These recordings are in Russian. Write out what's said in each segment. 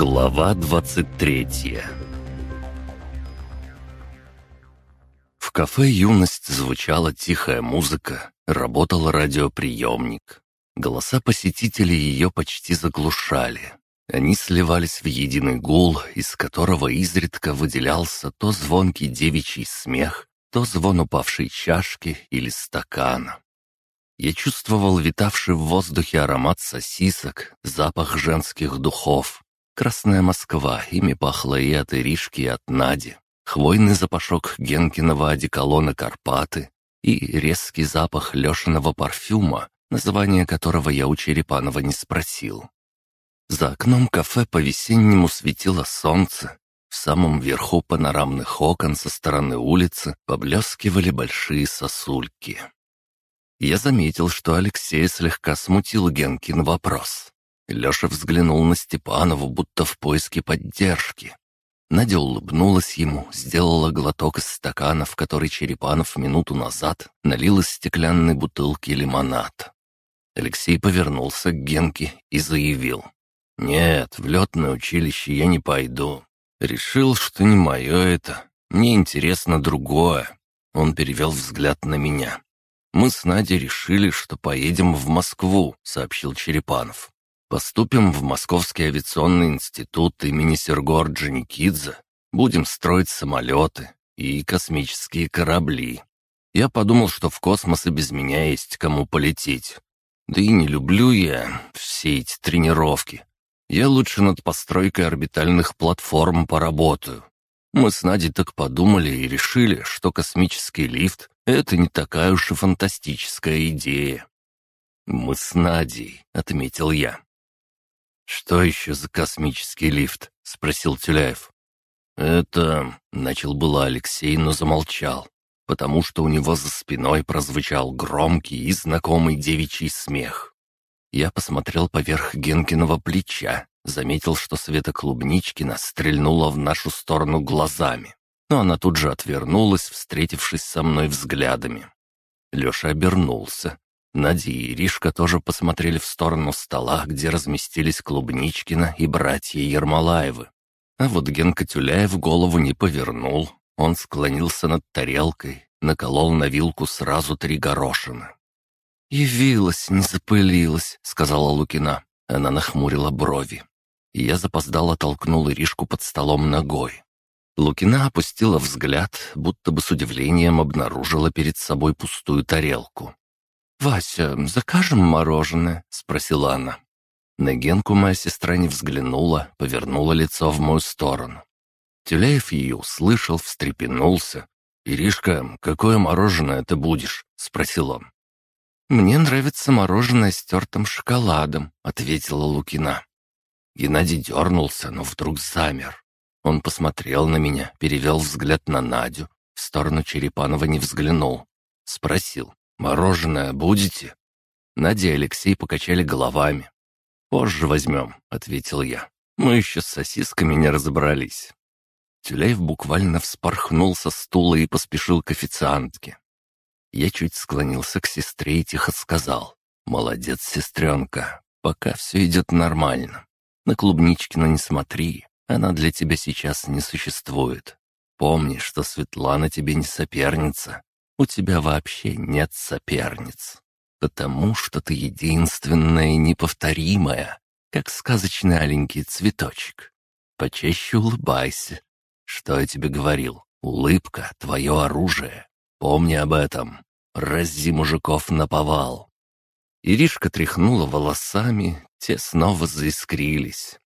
Глава 23 В кафе «Юность» звучала тихая музыка, работал радиоприемник. Голоса посетителей ее почти заглушали. Они сливались в единый гул, из которого изредка выделялся то звонкий девичий смех, то звон упавшей чашки или стакана. Я чувствовал витавший в воздухе аромат сосисок, запах женских духов. Красная Москва, ими пахло и от Иришки, и от Нади. Хвойный запашок Генкиного одеколона «Карпаты» и резкий запах Лешиного парфюма, название которого я у Черепанова не спросил. За окном кафе по-весеннему светило солнце. В самом верху панорамных окон со стороны улицы поблескивали большие сосульки. Я заметил, что Алексей слегка смутил Генкин вопрос. Леша взглянул на Степанову, будто в поиске поддержки. Надя улыбнулась ему, сделала глоток из стакана, в который Черепанов минуту назад налил из стеклянной бутылки лимонад. Алексей повернулся к Генке и заявил. «Нет, в летное училище я не пойду. Решил, что не мое это. Мне интересно другое». Он перевел взгляд на меня. «Мы с Надей решили, что поедем в Москву», — сообщил Черепанов. «Поступим в Московский авиационный институт имени Серго Орджоникидзе, будем строить самолеты и космические корабли. Я подумал, что в космос и без меня есть кому полететь. Да и не люблю я все эти тренировки. Я лучше над постройкой орбитальных платформ поработаю. Мы с Надей так подумали и решили, что космический лифт это не такая уж и фантастическая идея. «Мы с Надей», — отметил я. «Что еще за космический лифт?» — спросил Тюляев. «Это...» — начал было Алексей, но замолчал, потому что у него за спиной прозвучал громкий и знакомый девичий смех. Я посмотрел поверх Генкиного плеча, заметил, что Света Клубничкина стрельнула в нашу сторону глазами но она тут же отвернулась, встретившись со мной взглядами. Леша обернулся. Надя и Иришка тоже посмотрели в сторону стола, где разместились Клубничкина и братья Ермолаевы. А вот Генка Тюляев голову не повернул. Он склонился над тарелкой, наколол на вилку сразу три горошины. «Явилась, не запылилась», — сказала Лукина. Она нахмурила брови. Я запоздало толкнул Иришку под столом ногой. Лукина опустила взгляд, будто бы с удивлением обнаружила перед собой пустую тарелку. «Вася, закажем мороженое?» — спросила она. На Генку моя сестра не взглянула, повернула лицо в мою сторону. Тюляев ее услышал, встрепенулся. «Иришка, какое мороженое ты будешь?» — спросил он. «Мне нравится мороженое с тертым шоколадом», — ответила Лукина. Геннадий дернулся, но вдруг замер. Он посмотрел на меня, перевел взгляд на Надю, в сторону Черепанова не взглянул. Спросил, «Мороженое будете?» Надя и Алексей покачали головами. «Позже возьмем», — ответил я. «Мы еще с сосисками не разобрались». Тюляев буквально вспорхнул со стула и поспешил к официантке. Я чуть склонился к сестре и тихо сказал. «Молодец, сестренка, пока все идет нормально. На Клубничкина не смотри, она для тебя сейчас не существует. Помни, что Светлана тебе не соперница. У тебя вообще нет соперниц. Потому что ты единственная и неповторимая, как сказочный аленький цветочек. Почаще улыбайся. Что я тебе говорил? Улыбка — твое оружие. Помни об этом. Рази мужиков на повал. Иришка тряхнула волосами, те снова заискрились.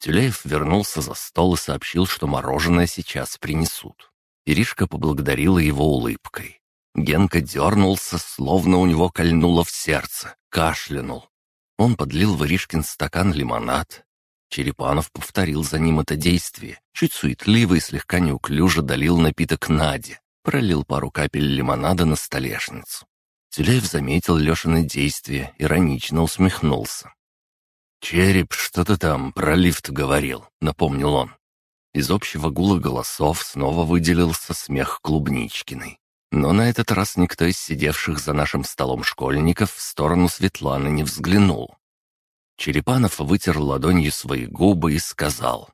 Тюляев вернулся за стол и сообщил, что мороженое сейчас принесут. Иришка поблагодарила его улыбкой. Генка дернулся, словно у него кольнуло в сердце, кашлянул. Он подлил в Иришкин стакан лимонад. Черепанов повторил за ним это действие, чуть суетливо и слегка неуклюже долил напиток Наде, пролил пару капель лимонада на столешницу. Тюляев заметил Лешины действие, иронично усмехнулся. «Череп что-то там про лифт говорил», — напомнил он. Из общего гула голосов снова выделился смех Клубничкиной. Но на этот раз никто из сидевших за нашим столом школьников в сторону Светланы не взглянул. Черепанов вытер ладонью свои губы и сказал.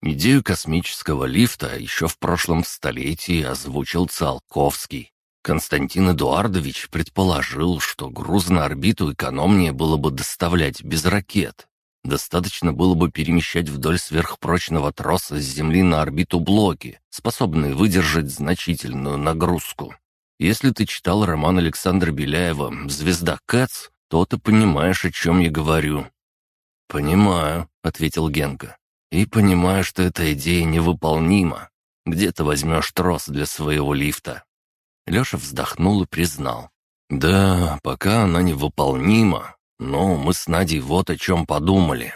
«Идею космического лифта еще в прошлом столетии озвучил Циолковский. Константин Эдуардович предположил, что груз на орбиту экономнее было бы доставлять без ракет. Достаточно было бы перемещать вдоль сверхпрочного троса с Земли на орбиту блоки, способные выдержать значительную нагрузку. Если ты читал роман Александра Беляева «Звезда Кэтс», то ты понимаешь, о чем я говорю». «Понимаю», — ответил Генка. «И понимаю, что эта идея невыполнима. Где ты возьмешь трос для своего лифта?» Леша вздохнул и признал. «Да, пока она невыполнима, но мы с Надей вот о чем подумали».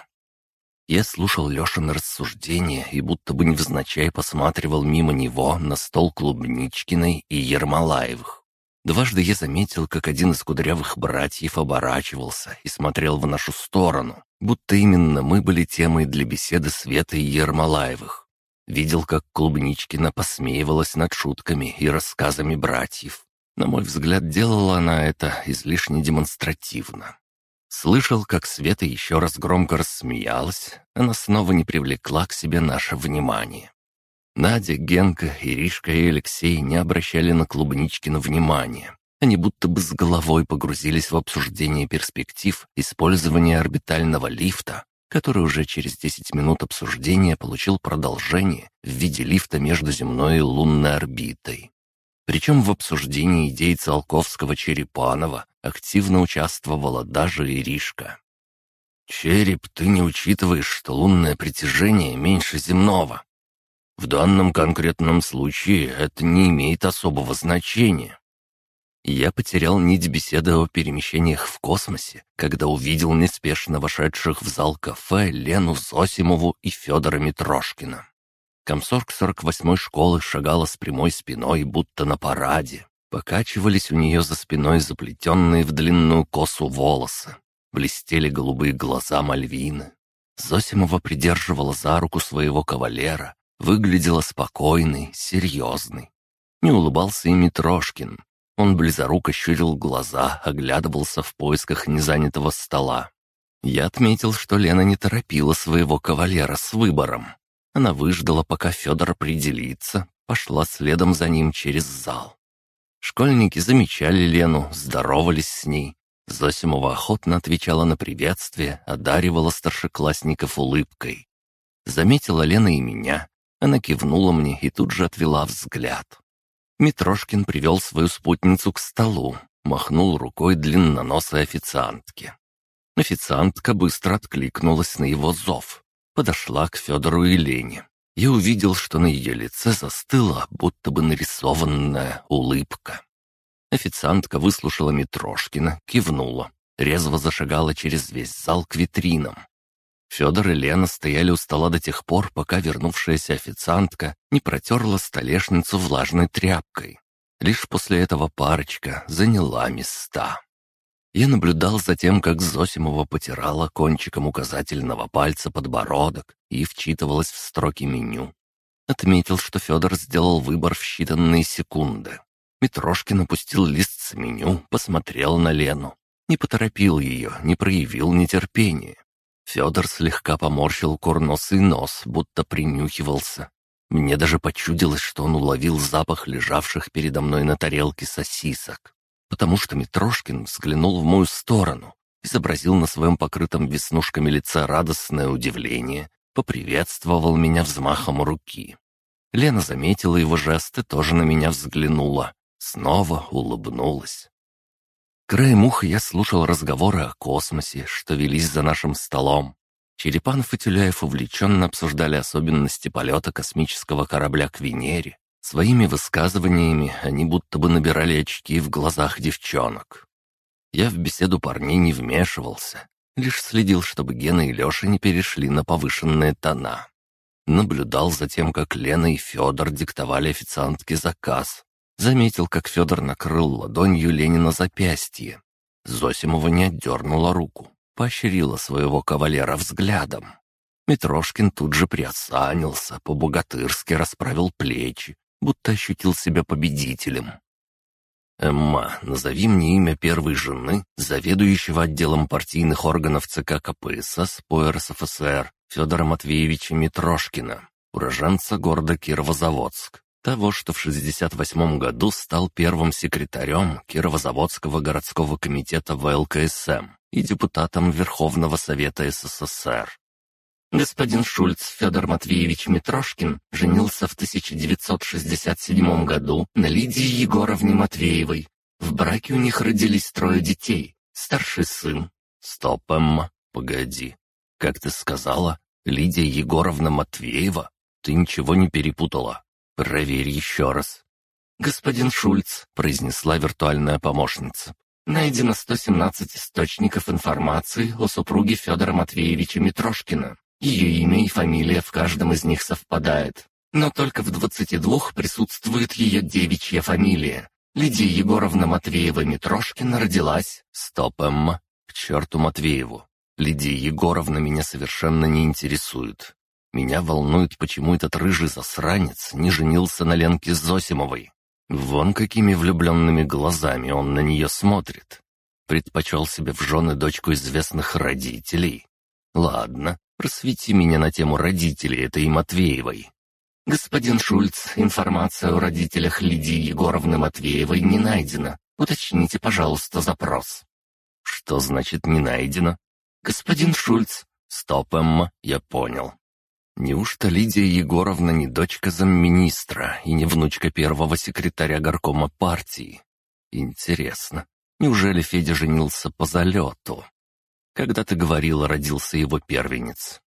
Я слушал Лешины рассуждения и будто бы невзначай посматривал мимо него на стол Клубничкиной и Ермолаевых. Дважды я заметил, как один из кудрявых братьев оборачивался и смотрел в нашу сторону, будто именно мы были темой для беседы Светы и Ермолаевых. Видел, как Клубничкина посмеивалась над шутками и рассказами братьев. На мой взгляд, делала она это излишне демонстративно. Слышал, как Света еще раз громко рассмеялась, она снова не привлекла к себе наше внимание. Надя, Генка, Иришка и Алексей не обращали на Клубничкина внимания. Они будто бы с головой погрузились в обсуждение перспектив использования орбитального лифта который уже через 10 минут обсуждения получил продолжение в виде лифта между земной и лунной орбитой. Причем в обсуждении идей Циолковского-Черепанова активно участвовала даже Иришка. «Череп, ты не учитываешь, что лунное притяжение меньше земного. В данном конкретном случае это не имеет особого значения. Я потерял нить беседы о перемещениях в космосе, когда увидел неспешно вошедших в зал кафе Лену Зосимову и Федора Митрошкина. Комсорг 48-й школы шагала с прямой спиной, будто на параде. Покачивались у нее за спиной заплетенные в длинную косу волосы. Блестели голубые глаза Мальвины. Зосимова придерживала за руку своего кавалера, выглядела спокойной, серьезной. Не улыбался и Митрошкин, он близоруко щурил глаза, оглядывался в поисках незанятого стола. Я отметил, что Лена не торопила своего кавалера с выбором. Она выждала, пока Федор определится, пошла следом за ним через зал. Школьники замечали Лену, здоровались с ней. Зосимова охотно отвечала на приветствие, одаривала старшеклассников улыбкой. Заметила Лена и меня. Она кивнула мне и тут же отвела взгляд. Митрошкин привел свою спутницу к столу, махнул рукой длинноносой официантке. Официантка быстро откликнулась на его зов, подошла к Федору и Лене. Я увидел, что на ее лице застыла, будто бы нарисованная улыбка. Официантка выслушала Митрошкина, кивнула, резво зашагала через весь зал к витринам. Федор и Лена стояли у стола до тех пор, пока вернувшаяся официантка не протерла столешницу влажной тряпкой. Лишь после этого парочка заняла места. Я наблюдал за тем, как Зосимова потирала кончиком указательного пальца подбородок и вчитывалась в строки меню. Отметил, что Федор сделал выбор в считанные секунды. Митрошкин опустил лист с меню, посмотрел на Лену. Не поторопил ее, не проявил нетерпения. Федор слегка поморщил курносый нос, будто принюхивался. Мне даже почудилось, что он уловил запах лежавших передо мной на тарелке сосисок, потому что Митрошкин взглянул в мою сторону, изобразил на своем покрытом веснушками лица радостное удивление, поприветствовал меня взмахом руки. Лена заметила его жест и тоже на меня взглянула, снова улыбнулась. Краем уха я слушал разговоры о космосе, что велись за нашим столом. Черепанов и Тюляев увлеченно обсуждали особенности полета космического корабля к Венере. Своими высказываниями они будто бы набирали очки в глазах девчонок. Я в беседу парней не вмешивался, лишь следил, чтобы Гена и Леша не перешли на повышенные тона. Наблюдал за тем, как Лена и Федор диктовали официантке заказ, Заметил, как Федор накрыл ладонью Ленина запястье. Зосимова не отдернула руку, поощрила своего кавалера взглядом. Митрошкин тут же приосанился, по-богатырски расправил плечи, будто ощутил себя победителем. «Эмма, назови мне имя первой жены, заведующего отделом партийных органов ЦК КПСС по РСФСР Федора Матвеевича Митрошкина, уроженца города Кировозаводск, того, что в 68 году стал первым секретарем Кировозаводского городского комитета ВЛКСМ и депутатом Верховного Совета СССР. Господин Шульц Федор Матвеевич Митрошкин женился в 1967 году на Лидии Егоровне Матвеевой. В браке у них родились трое детей. Старший сын. Стоп, Эмма, погоди. Как ты сказала, Лидия Егоровна Матвеева? Ты ничего не перепутала? Проверь еще раз. «Господин Шульц», — произнесла виртуальная помощница, найдено 117 источников информации о супруге Федора Матвеевича Митрошкина. Ее имя и фамилия в каждом из них совпадает. Но только в 22 присутствует ее девичья фамилия. Лидия Егоровна Матвеева-Митрошкина родилась... Стоп, Эмма. К черту Матвееву. Лидия Егоровна меня совершенно не интересует. Меня волнует, почему этот рыжий засранец не женился на Ленке Зосимовой. Вон какими влюбленными глазами он на нее смотрит. Предпочел себе в жены дочку известных родителей. Ладно, Просвети меня на тему родителей этой Матвеевой». «Господин Шульц, информация о родителях Лидии Егоровны Матвеевой не найдена. Уточните, пожалуйста, запрос». «Что значит «не найдено»?» «Господин Шульц». «Стоп, Эмма, я понял. Неужто Лидия Егоровна не дочка замминистра и не внучка первого секретаря горкома партии? Интересно, неужели Федя женился по залету? Когда ты говорила, родился его первенец.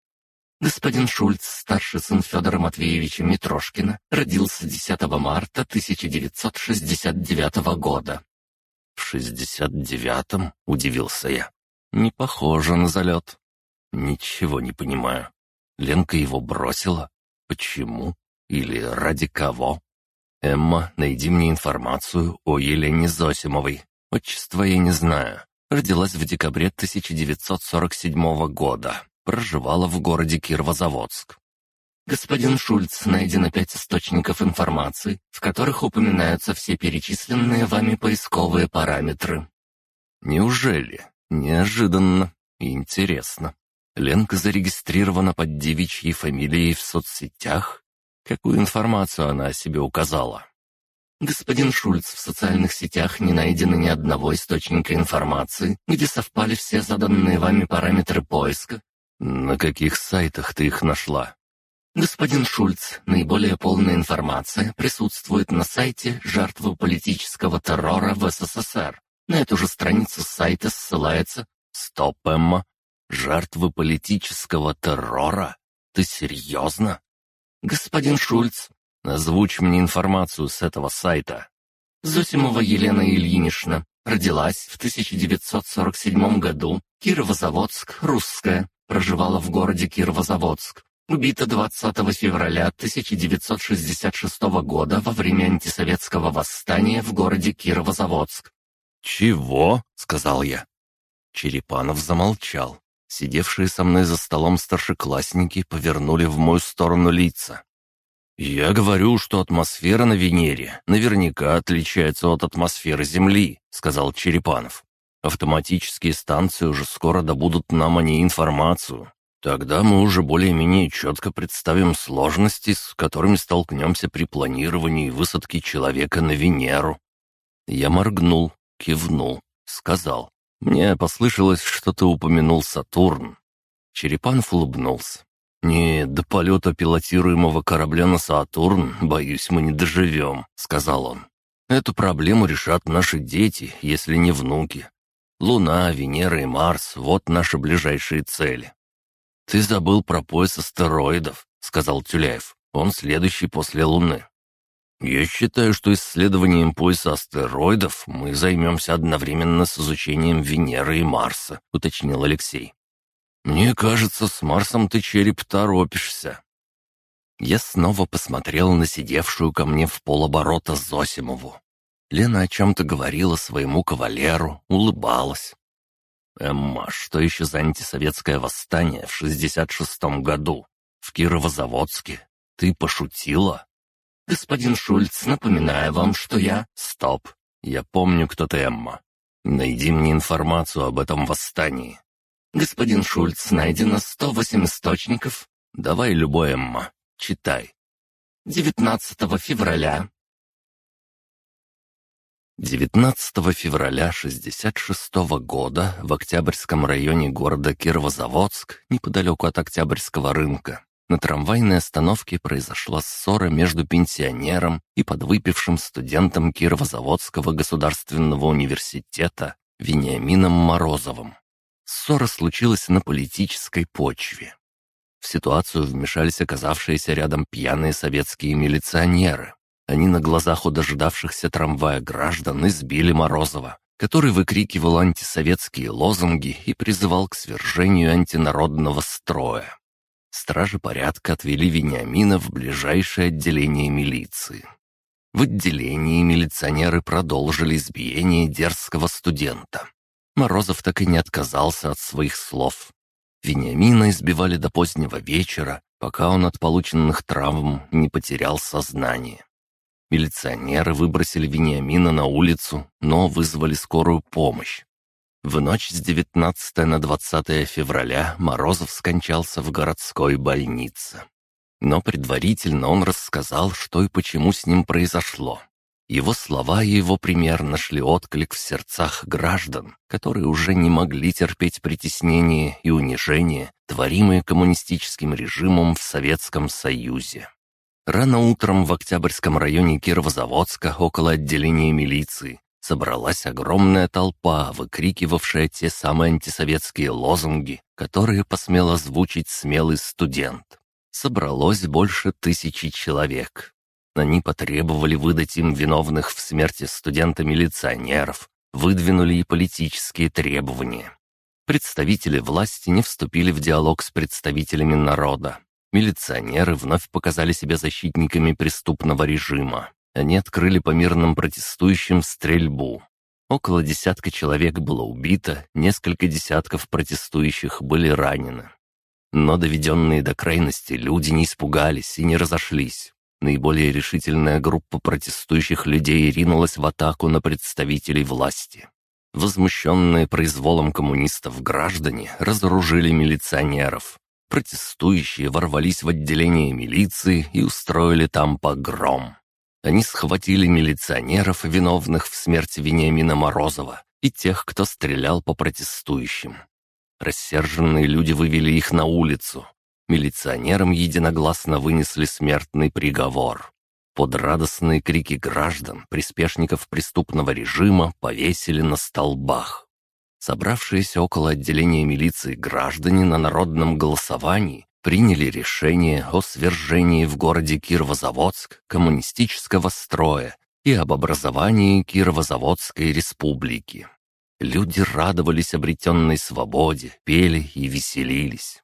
Господин Шульц, старший сын Федора Матвеевича Митрошкина, родился 10 марта 1969 года. «В шестьдесят девятом?» — удивился я. «Не похоже на залет». «Ничего не понимаю. Ленка его бросила? Почему? Или ради кого?» «Эмма, найди мне информацию о Елене Зосимовой. Отчество я не знаю. Родилась в декабре 1947 года. Проживала в городе Кировозаводск. Господин Шульц, найдено пять источников информации, в которых упоминаются все перечисленные вами поисковые параметры. Неужели? Неожиданно и интересно. Ленка зарегистрирована под девичьей фамилией в соцсетях? Какую информацию она о себе указала? Господин Шульц, в социальных сетях не найдено ни одного источника информации, где совпали все заданные вами параметры поиска. На каких сайтах ты их нашла? Господин Шульц, наиболее полная информация присутствует на сайте «Жертвы политического террора в СССР». На эту же страницу сайта ссылается «Стоп, Эмма! Жертвы политического террора? Ты серьезно?» «Господин Шульц, Озвучь мне информацию с этого сайта». Зосимова Елена Ильинична. Родилась в 1947 году. Кировозаводск, русская. Проживала в городе Кировозаводск. Убита 20 февраля 1966 года во время антисоветского восстания в городе Кировозаводск. «Чего?» — сказал я. Черепанов замолчал. Сидевшие со мной за столом старшеклассники повернули в мою сторону лица. «Я говорю, что атмосфера на Венере наверняка отличается от атмосферы Земли», — сказал Черепанов. «Автоматические станции уже скоро добудут нам о ней информацию. Тогда мы уже более-менее четко представим сложности, с которыми столкнемся при планировании высадки человека на Венеру». Я моргнул, кивнул, сказал. «Мне послышалось, что ты упомянул Сатурн». Черепанов улыбнулся. «Не, до полета пилотируемого корабля на Сатурн, боюсь, мы не доживем», — сказал он. «Эту проблему решат наши дети, если не внуки. Луна, Венера и Марс — вот наши ближайшие цели». «Ты забыл про пояс астероидов», — сказал Тюляев. «Он следующий после Луны». «Я считаю, что исследованием пояса астероидов мы займемся одновременно с изучением Венеры и Марса», — уточнил Алексей. «Мне кажется, с Марсом ты, череп, торопишься». Я снова посмотрел на сидевшую ко мне в полоборота Зосимову. Лена о чем-то говорила своему кавалеру, улыбалась. «Эмма, что еще за антисоветское восстание в 66-м году? В Кировозаводске? Ты пошутила?» «Господин Шульц, напоминаю вам, что я...» «Стоп. Я помню, кто ты, Эмма. Найди мне информацию об этом восстании». «Господин Шульц, найдено 108 источников». «Давай любой, Эмма. Читай». 19 февраля 19 февраля 66 года в Октябрьском районе города Кировозаводск, неподалеку от Октябрьского рынка, на трамвайной остановке произошла ссора между пенсионером и подвыпившим студентом Кировозаводского государственного университета Вениамином Морозовым. Ссора случилась на политической почве. В ситуацию вмешались оказавшиеся рядом пьяные советские милиционеры. Они на глазах у дожидавшихся трамвая граждан избили Морозова, который выкрикивал антисоветские лозунги и призывал к свержению антинародного строя. Стражи порядка отвели Вениамина в ближайшее отделение милиции. В отделении милиционеры продолжили избиение дерзкого студента. Морозов так и не отказался от своих слов. Вениамина избивали до позднего вечера, пока он от полученных травм не потерял сознание. Милиционеры выбросили Вениамина на улицу, но вызвали скорую помощь. В ночь с 19 на 20 февраля Морозов скончался в городской больнице. Но предварительно он рассказал, что и почему с ним произошло. Его слова и его пример нашли отклик в сердцах граждан, которые уже не могли терпеть притеснение и унижение, творимые коммунистическим режимом в Советском Союзе. Рано утром в Октябрьском районе Кировозаводска, около отделения милиции, собралась огромная толпа, выкрикивавшая те самые антисоветские лозунги, которые посмел озвучить смелый студент. Собралось больше тысячи человек. Они потребовали выдать им виновных в смерти студента-милиционеров, выдвинули и политические требования. Представители власти не вступили в диалог с представителями народа. Милиционеры вновь показали себя защитниками преступного режима. Они открыли по мирным протестующим стрельбу. Около десятка человек было убито, несколько десятков протестующих были ранены. Но доведенные до крайности люди не испугались и не разошлись. Наиболее решительная группа протестующих людей ринулась в атаку на представителей власти. Возмущенные произволом коммунистов граждане разоружили милиционеров. Протестующие ворвались в отделение милиции и устроили там погром. Они схватили милиционеров, виновных в смерти Вениамина Морозова, и тех, кто стрелял по протестующим. Рассерженные люди вывели их на улицу. Милиционерам единогласно вынесли смертный приговор. Под радостные крики граждан, приспешников преступного режима, повесили на столбах. Собравшиеся около отделения милиции граждане на народном голосовании приняли решение о свержении в городе Кировозаводск коммунистического строя и об образовании Кировозаводской республики. Люди радовались обретенной свободе, пели и веселились.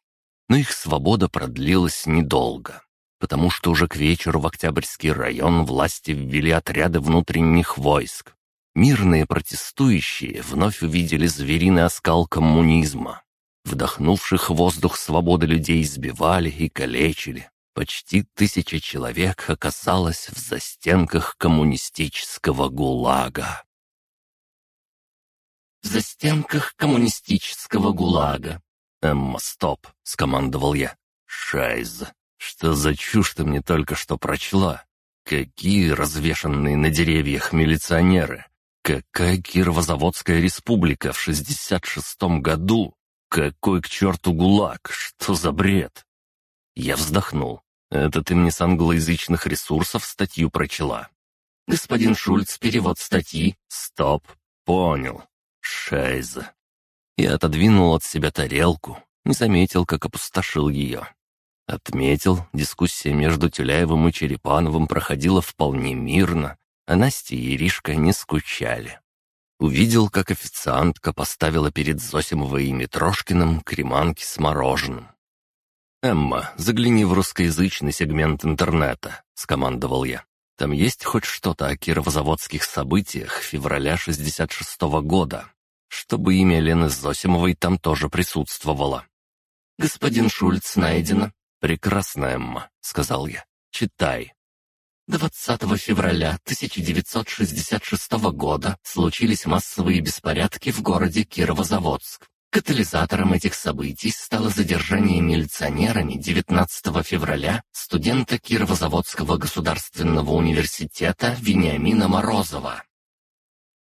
Но их свобода продлилась недолго, потому что уже к вечеру в Октябрьский район власти ввели отряды внутренних войск. Мирные протестующие вновь увидели звериный оскал коммунизма. Вдохнувших воздух свободы людей избивали и калечили. Почти тысяча человек оказалось в застенках коммунистического ГУЛАГа. В застенках коммунистического ГУЛАГа. «Эмма, стоп!» — скомандовал я. «Шайз, что за чушь ты мне только что прочла? Какие развешанные на деревьях милиционеры? Какая Кировозаводская республика в шестьдесят шестом году? «Какой к черту ГУЛАГ? Что за бред?» Я вздохнул. «Это ты мне с англоязычных ресурсов статью прочла?» «Господин Шульц, перевод статьи». «Стоп. Понял. Шайза». Я отодвинул от себя тарелку, не заметил, как опустошил ее. Отметил, дискуссия между Тюляевым и Черепановым проходила вполне мирно, а Настя и Иришка не скучали. Увидел, как официантка поставила перед Зосимовой и Митрошкиным креманки с мороженым. «Эмма, загляни в русскоязычный сегмент интернета», — скомандовал я. «Там есть хоть что-то о кировозаводских событиях февраля 66-го года, чтобы имя Лены Зосимовой там тоже присутствовало». «Господин Шульц найдено». «Прекрасно, Эмма», — сказал я. «Читай». 20 февраля 1966 года случились массовые беспорядки в городе Кировозаводск. Катализатором этих событий стало задержание милиционерами 19 февраля студента Кировозаводского государственного университета Вениамина Морозова.